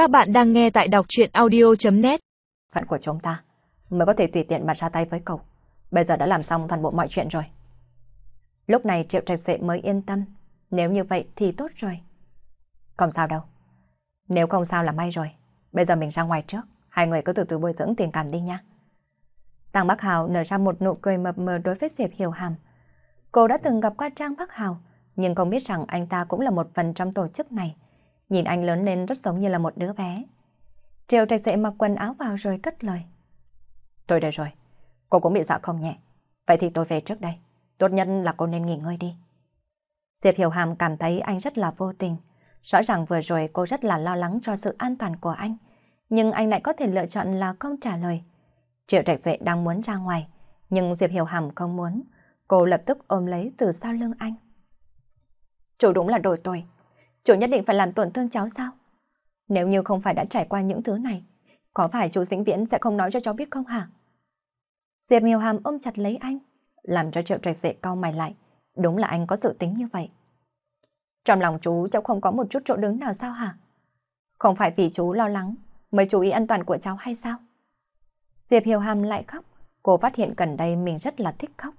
Các bạn đang nghe tại đọc chuyện audio.net Phận của chúng ta mới có thể tùy tiện mà ra tay với cậu. Bây giờ đã làm xong toàn bộ mọi chuyện rồi. Lúc này Triệu Trạch Duệ mới yên tâm. Nếu như vậy thì tốt rồi. Không sao đâu. Nếu không sao là may rồi. Bây giờ mình ra ngoài trước. Hai người cứ từ từ bồi dưỡng tình cảm đi nha. Tăng Bắc Hào nở ra một nụ cười mập mờ đối với Diệp Hiểu Hàm. Cô đã từng gặp qua Trang Bắc Hào, nhưng không biết rằng anh ta cũng là một phần trong tổ chức này. Nhìn anh lớn lên rất giống như là một đứa bé. Triều Trạch dậy mặc quần áo vào rồi cất lời. Tôi đây rồi, cô cũng bị dạ không nhẹ. Vậy thì tôi về trước đây. Tốt nhất là cô nên nghỉ ngơi đi. Diệp Hiểu Hàm cảm thấy anh rất là vô tình. Rõ ràng vừa rồi cô rất là lo lắng cho sự an toàn của anh. Nhưng anh lại có thể lựa chọn là không trả lời. Triệu Trạch Duệ đang muốn ra ngoài, nhưng Diệp Hiểu Hàm không muốn. Cô lập tức ôm lấy từ sau lưng anh. Chủ đúng là đổi tôi. Chủ nhất định phải làm tổn thương cháu sao? Nếu như không phải đã trải qua những thứ này, có phải chú Vĩnh Viễn sẽ không nói cho cháu biết không hả? Diệp Hiểu Hàm ôm chặt lấy anh, làm cho Triệu Trạch Dệ cau mày lại. Đúng là anh có dự tính như vậy. Trong lòng chú cháu không có một chút chỗ đứng nào sao hả? Không phải vì chú lo lắng mới chú ý an toàn của cháu hay sao? Diệp Hiểu Hàm lại khóc. Cô phát hiện gần đây mình rất là thích khóc.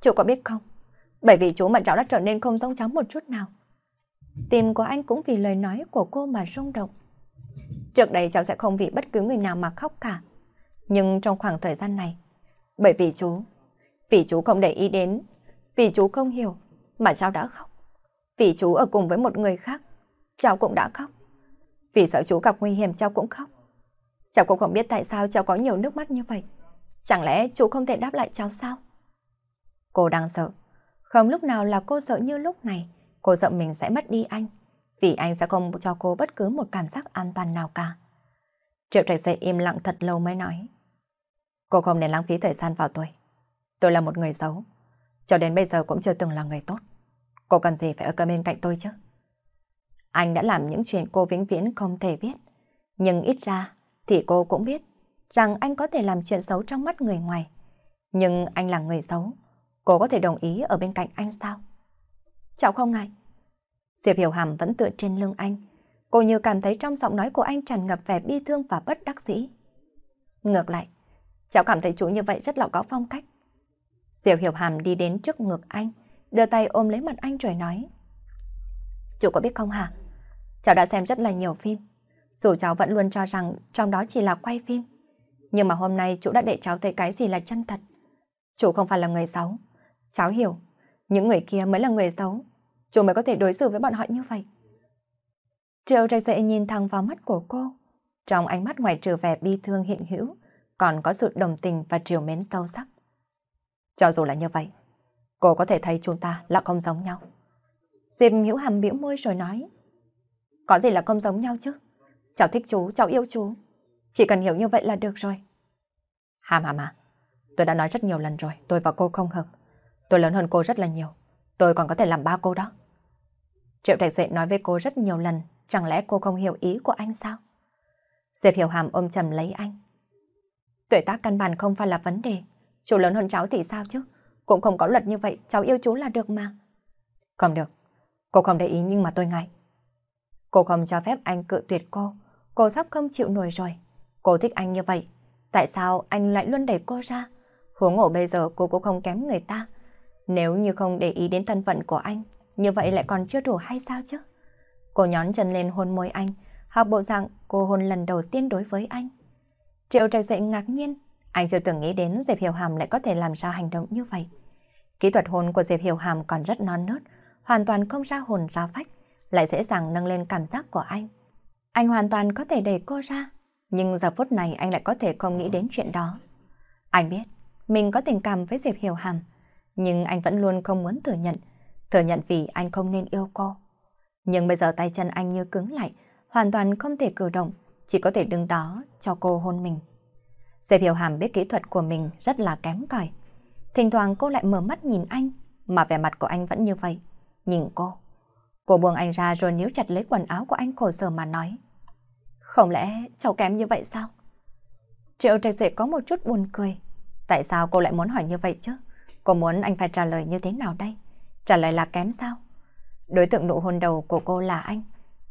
Chú có biết không? Bởi vì chú mà cháu đã trở nên không giống cháu một chút nào. Tim của anh cũng vì lời nói của cô mà rung động. Trước đây cháu sẽ không vì bất cứ người nào mà khóc cả. Nhưng trong khoảng thời gian này, bởi vì chú, vì chú không để ý đến, vì chú không hiểu, mà cháu đã khóc. Vì chú ở cùng với một người khác, cháu cũng đã khóc. Vì sợ chú gặp nguy hiểm cháu cũng khóc. Cháu cũng không biết tại sao cháu có nhiều nước mắt như vậy. Chẳng lẽ chú không thể đáp lại cháu sao? Cô đang sợ. Không lúc nào là cô sợ như lúc này. Cô sợ mình sẽ mất đi anh. Vì anh sẽ không cho cô bất cứ một cảm giác an toàn nào cả. Triệu trạch dậy im lặng thật lâu mới nói. Cô không nên lãng phí thời gian vào tôi. Tôi là một người xấu. Cho đến bây giờ cũng chưa từng là người tốt. Cô cần gì phải ở cơ bên cạnh tôi chứ? Anh đã làm những chuyện cô vĩnh viễn không thể biết. Nhưng ít ra thì cô cũng biết rằng anh có thể làm chuyện xấu trong mắt người ngoài. Nhưng anh là người xấu. Cô có thể đồng ý ở bên cạnh anh sao? Cháu không ngại. Diệp Hiểu Hàm vẫn tựa trên lưng anh. Cô như cảm thấy trong giọng nói của anh tràn ngập vẻ bi thương và bất đắc dĩ. Ngược lại, cháu cảm thấy chú như vậy rất là có phong cách. Diệp Hiểu Hàm đi đến trước ngực anh, đưa tay ôm lấy mặt anh rồi nói. Chú có biết không hả? Cháu đã xem rất là nhiều phim. Dù cháu vẫn luôn cho rằng trong đó chỉ là quay phim. Nhưng mà hôm nay chú đã để cháu thấy cái gì là chân thật. Chú không phải là người xấu. Cháu hiểu, những người kia mới là người xấu. Chú mới có thể đối xử với bọn họ như vậy. Triệu trạch dậy nhìn thẳng vào mắt của cô. Trong ánh mắt ngoài trừ vẻ bi thương hiện hữu, còn có sự đồng tình và triều mến sâu sắc. Cho dù là như vậy, cô có thể thấy chúng ta là không giống nhau. Diệp Hữu Hàm biểu môi rồi nói. Có gì là không giống nhau chứ? Cháu thích chú, cháu yêu chú. Chỉ cần hiểu như vậy là được rồi. Hàm hàm à, tôi đã nói rất nhiều lần rồi, tôi và cô không hợp. Tôi lớn hơn cô rất là nhiều. Tôi còn có thể làm ba cô đó. Triệu Trạch Duệ nói với cô rất nhiều lần, chẳng lẽ cô không hiểu ý của anh sao? Diệp Hiểu Hàm ôm chầm lấy anh. Tuổi tác căn bản không phải là vấn đề. Chú lớn hơn cháu thì sao chứ? Cũng không có luật như vậy, cháu yêu chú là được mà. Không được. Cô không để ý nhưng mà tôi ngại. Cô không cho phép anh cự tuyệt cô. Cô sắp không chịu nổi rồi. Cô thích anh như vậy. Tại sao anh lại luôn đẩy cô ra? Huống ngộ bây giờ cô cũng không kém người ta. Nếu như không để ý đến thân phận của anh, như vậy lại còn chưa đủ hay sao chứ? Cô nhón chân lên hôn môi anh, học bộ dạng cô hôn lần đầu tiên đối với anh. Triệu trạch dậy ngạc nhiên, anh chưa từng nghĩ đến Diệp Hiểu Hàm lại có thể làm sao hành động như vậy. Kỹ thuật hôn của Diệp Hiểu Hàm còn rất non nớt, hoàn toàn không ra hồn ra phách, lại dễ dàng nâng lên cảm giác của anh. Anh hoàn toàn có thể đẩy cô ra, nhưng giờ phút này anh lại có thể không nghĩ đến chuyện đó. Anh biết, mình có tình cảm với Diệp Hiểu Hàm, nhưng anh vẫn luôn không muốn thừa nhận, thừa nhận vì anh không nên yêu cô. Nhưng bây giờ tay chân anh như cứng lại, hoàn toàn không thể cử động, chỉ có thể đứng đó cho cô hôn mình. Diệp Hiểu Hàm biết kỹ thuật của mình rất là kém cỏi. Thỉnh thoảng cô lại mở mắt nhìn anh, mà vẻ mặt của anh vẫn như vậy. Nhìn cô. Cô buông anh ra rồi níu chặt lấy quần áo của anh khổ sở mà nói. Không lẽ cháu kém như vậy sao? Triệu Trạch Duệ có một chút buồn cười. Tại sao cô lại muốn hỏi như vậy chứ? Cô muốn anh phải trả lời như thế nào đây? Trả lời là kém sao? Đối tượng nụ hôn đầu của cô là anh.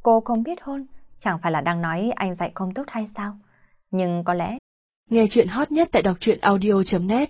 Cô không biết hôn, Chẳng phải là đang nói anh dạy không tốt hay sao? Nhưng có lẽ... Nghe chuyện hot nhất tại đọc truyện audio.net